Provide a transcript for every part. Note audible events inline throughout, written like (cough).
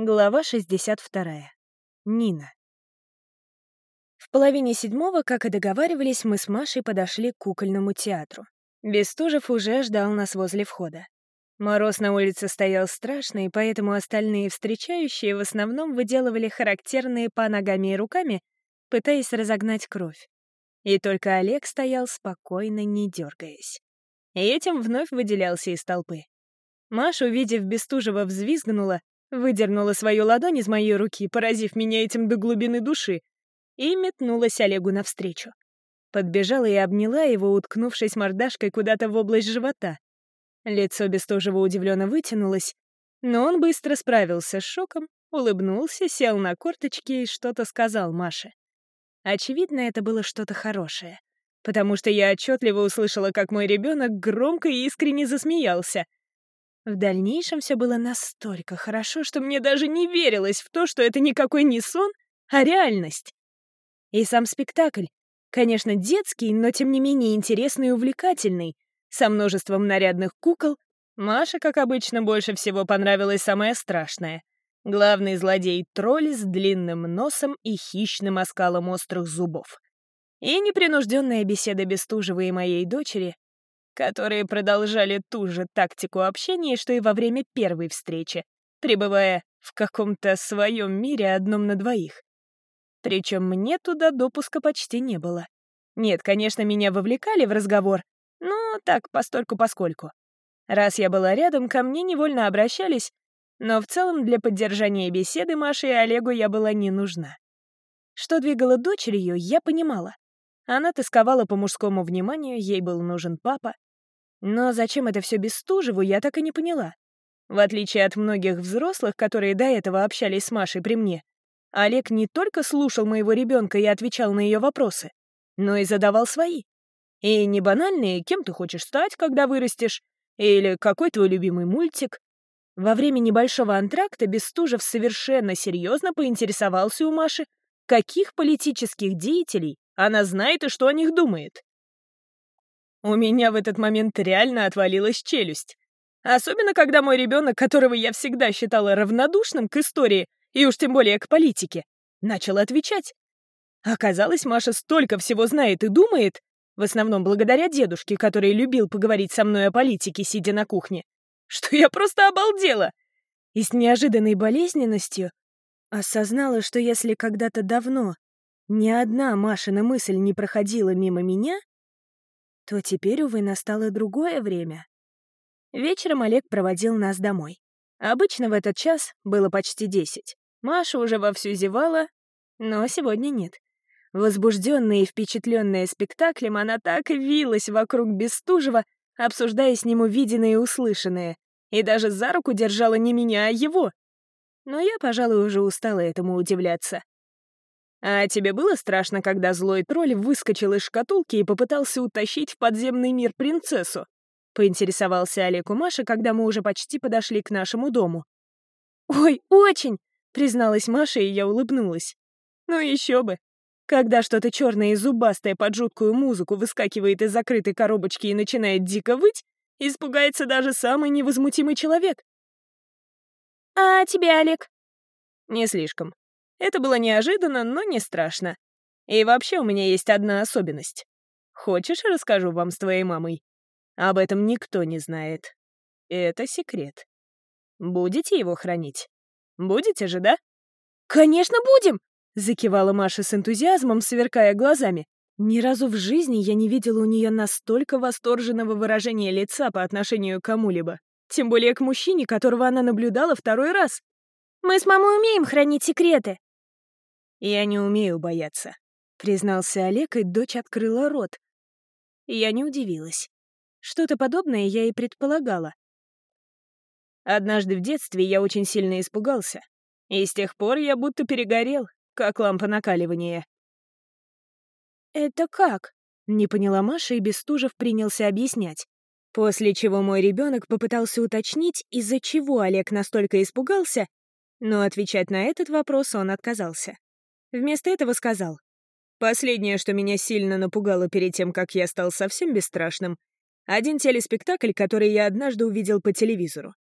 Глава 62. Нина. В половине седьмого, как и договаривались, мы с Машей подошли к кукольному театру. Бестужев уже ждал нас возле входа. Мороз на улице стоял страшный, поэтому остальные встречающие в основном выделывали характерные по ногами и руками, пытаясь разогнать кровь. И только Олег стоял спокойно, не дергаясь. И этим вновь выделялся из толпы. Маша, увидев Бестужева, взвизгнула, выдернула свою ладонь из моей руки, поразив меня этим до глубины души, и метнулась Олегу навстречу. Подбежала и обняла его, уткнувшись мордашкой куда-то в область живота. Лицо Бестужева удивленно вытянулось, но он быстро справился с шоком, улыбнулся, сел на корточки и что-то сказал Маше. Очевидно, это было что-то хорошее, потому что я отчетливо услышала, как мой ребенок громко и искренне засмеялся — в дальнейшем все было настолько хорошо, что мне даже не верилось в то, что это никакой не сон, а реальность. И сам спектакль, конечно, детский, но тем не менее интересный и увлекательный, со множеством нарядных кукол. Маше, как обычно, больше всего понравилось самое страшное. Главный злодей-тролль с длинным носом и хищным оскалом острых зубов. И непринужденная беседа Бестужева и моей дочери которые продолжали ту же тактику общения, что и во время первой встречи, пребывая в каком-то своем мире одном на двоих. Причем мне туда допуска почти не было. Нет, конечно, меня вовлекали в разговор, но так, постольку-поскольку. Раз я была рядом, ко мне невольно обращались, но в целом для поддержания беседы Маше и Олегу я была не нужна. Что двигало дочерью, я понимала. Она тосковала по мужскому вниманию, ей был нужен папа. Но зачем это все Бестужеву, я так и не поняла. В отличие от многих взрослых, которые до этого общались с Машей при мне, Олег не только слушал моего ребенка и отвечал на ее вопросы, но и задавал свои. И не банальные «кем ты хочешь стать, когда вырастешь?» или «какой твой любимый мультик?». Во время небольшого антракта Бестужев совершенно серьезно поинтересовался у Маши, каких политических деятелей она знает и что о них думает. У меня в этот момент реально отвалилась челюсть. Особенно, когда мой ребенок, которого я всегда считала равнодушным к истории, и уж тем более к политике, начал отвечать. Оказалось, Маша столько всего знает и думает, в основном благодаря дедушке, который любил поговорить со мной о политике, сидя на кухне, что я просто обалдела. И с неожиданной болезненностью осознала, что если когда-то давно ни одна Машина мысль не проходила мимо меня, то теперь, увы, настало другое время. Вечером Олег проводил нас домой. Обычно в этот час было почти десять. Маша уже вовсю зевала, но сегодня нет. Возбужденная и впечатленная спектаклем, она так вилась вокруг Бестужева, обсуждая с ним увиденное и услышанное, и даже за руку держала не меня, а его. Но я, пожалуй, уже устала этому удивляться. А тебе было страшно, когда злой тролль выскочил из шкатулки и попытался утащить в подземный мир принцессу? Поинтересовался Олег у Маши, когда мы уже почти подошли к нашему дому. «Ой, очень!» — призналась Маша, и я улыбнулась. «Ну еще бы! Когда что-то черное и зубастое под жуткую музыку выскакивает из закрытой коробочки и начинает дико выть, испугается даже самый невозмутимый человек. «А тебе, Олег?» «Не слишком. Это было неожиданно, но не страшно. И вообще у меня есть одна особенность. Хочешь, расскажу вам с твоей мамой? Об этом никто не знает. Это секрет. Будете его хранить? Будете же, да? «Конечно будем!» — закивала Маша с энтузиазмом, сверкая глазами. Ни разу в жизни я не видела у нее настолько восторженного выражения лица по отношению к кому-либо. Тем более к мужчине, которого она наблюдала второй раз. «Мы с мамой умеем хранить секреты», «Я не умею бояться», — признался Олег, и дочь открыла рот. Я не удивилась. Что-то подобное я и предполагала. Однажды в детстве я очень сильно испугался, и с тех пор я будто перегорел, как лампа накаливания. «Это как?» — не поняла Маша, и Бестужев принялся объяснять. После чего мой ребенок попытался уточнить, из-за чего Олег настолько испугался, но отвечать на этот вопрос он отказался. Вместо этого сказал. Последнее, что меня сильно напугало перед тем, как я стал совсем бесстрашным, один телеспектакль, который я однажды увидел по телевизору.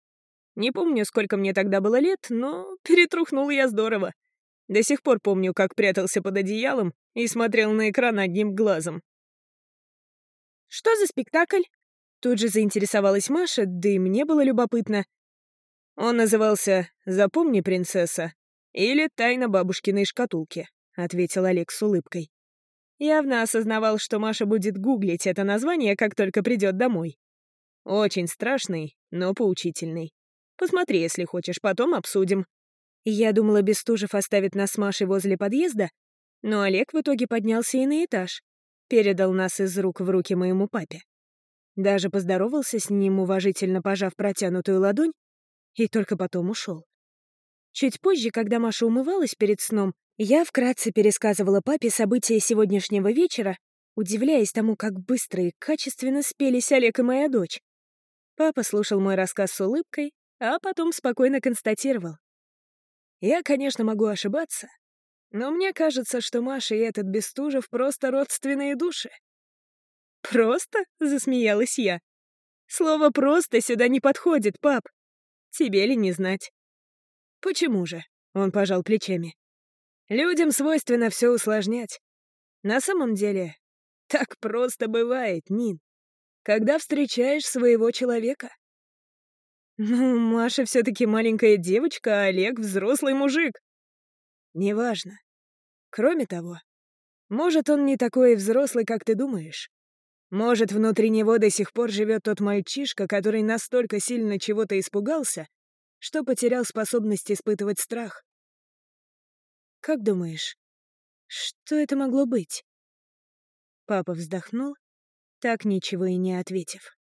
Не помню, сколько мне тогда было лет, но (laughs) перетрухнул я здорово. До сих пор помню, как прятался под одеялом и смотрел на экран одним глазом. «Что за спектакль?» Тут же заинтересовалась Маша, да и мне было любопытно. Он назывался «Запомни, принцесса» или «Тайна бабушкиной шкатулки», — ответил Олег с улыбкой. Явно осознавал, что Маша будет гуглить это название, как только придет домой. Очень страшный, но поучительный. Посмотри, если хочешь, потом обсудим. Я думала, Бестужев оставит нас с Машей возле подъезда, но Олег в итоге поднялся и на этаж. Передал нас из рук в руки моему папе. Даже поздоровался с ним, уважительно пожав протянутую ладонь, и только потом ушел. Чуть позже, когда Маша умывалась перед сном, я вкратце пересказывала папе события сегодняшнего вечера, удивляясь тому, как быстро и качественно спелись Олег и моя дочь. Папа слушал мой рассказ с улыбкой, а потом спокойно констатировал. «Я, конечно, могу ошибаться, но мне кажется, что Маша и этот Бестужев просто родственные души». «Просто?» — засмеялась я. «Слово «просто» сюда не подходит, пап. Тебе ли не знать?» «Почему же?» — он пожал плечами. «Людям свойственно все усложнять. На самом деле, так просто бывает, Нин, когда встречаешь своего человека. Ну, Маша все таки маленькая девочка, а Олег — взрослый мужик. Неважно. Кроме того, может, он не такой взрослый, как ты думаешь. Может, внутри него до сих пор живет тот мальчишка, который настолько сильно чего-то испугался, что потерял способность испытывать страх. Как думаешь, что это могло быть? Папа вздохнул, так ничего и не ответив.